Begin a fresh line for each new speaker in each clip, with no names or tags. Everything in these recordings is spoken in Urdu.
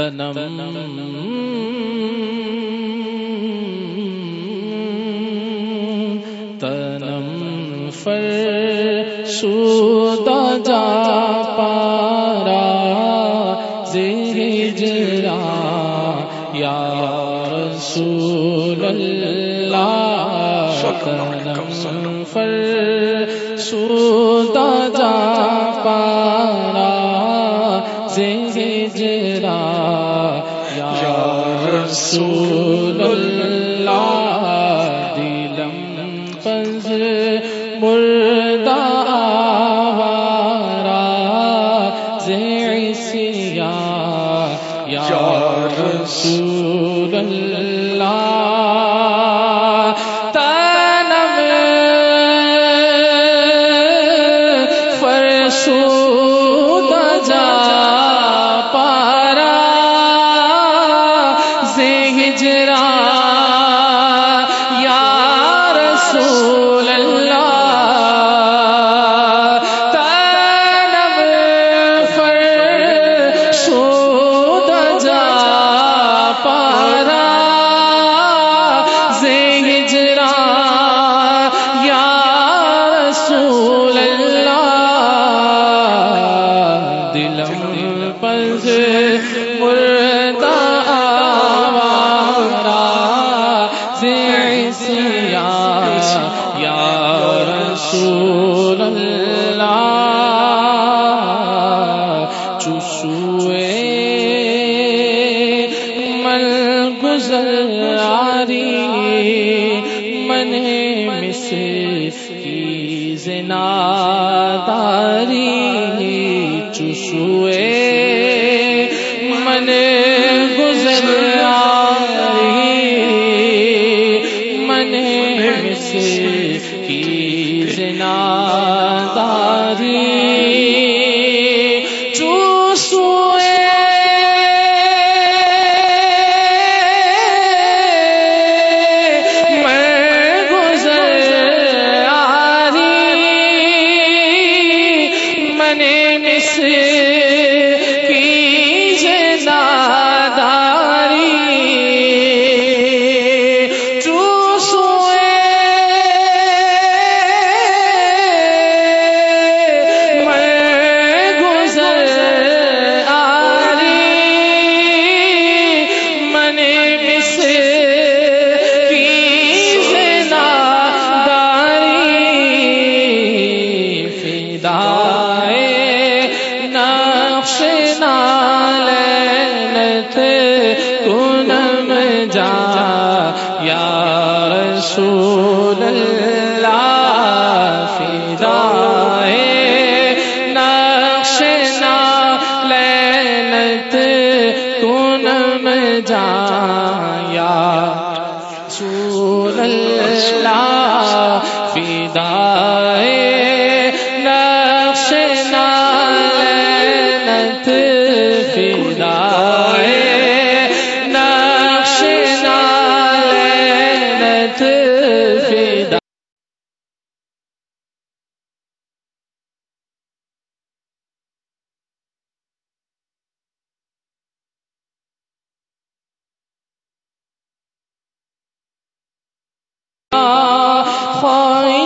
تنم تنم فر سودا جا پارا زیجرا یا رسول اللہ تنم فر سودا جا پارا ہجرا یا رسول اللہ دلم پز مر گزر آری من جا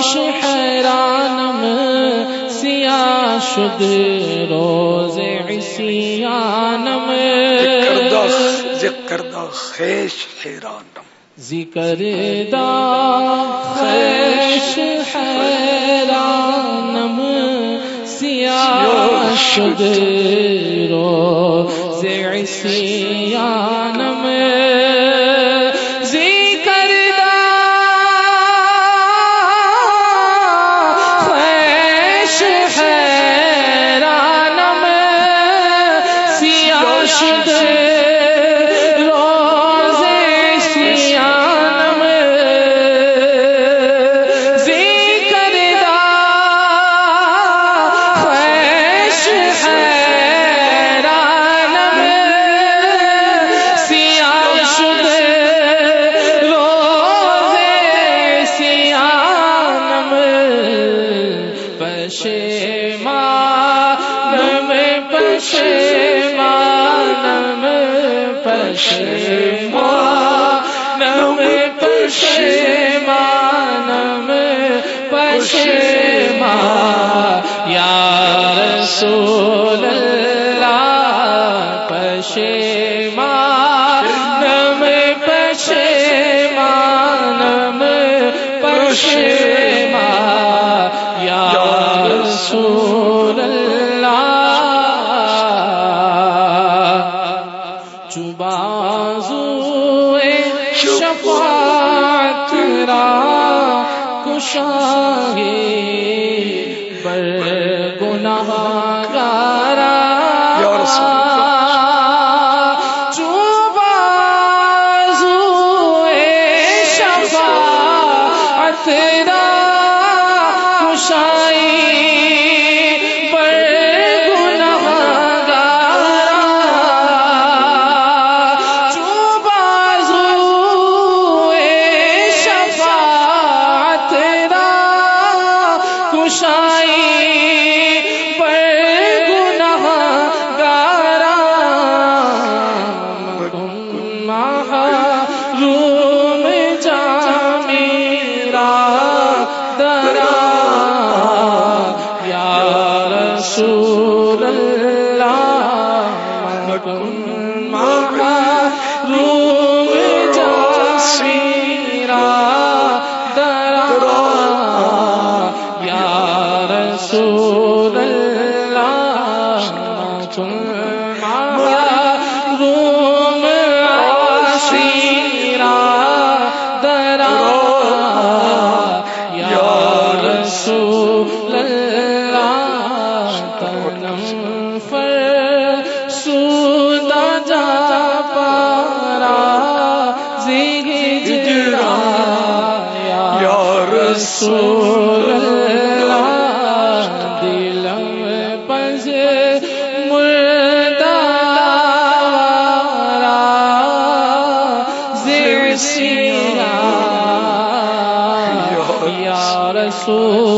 آش حیرانم سیاہ شد روز عسیانم
ذکر دا خیش حیرانم۔
ذکر دا خیش حیرانم۔ سیاہ شد روز عسیانم پشمان پشمان پشمان پشمان پشمان یا رسول اللہ پشمان پشمان پشمان کشاگے پر گناہ گارا
چوبا رسول
شفاعت را رسول اللہ دلم پس مردارا زیر سیرا یا رسول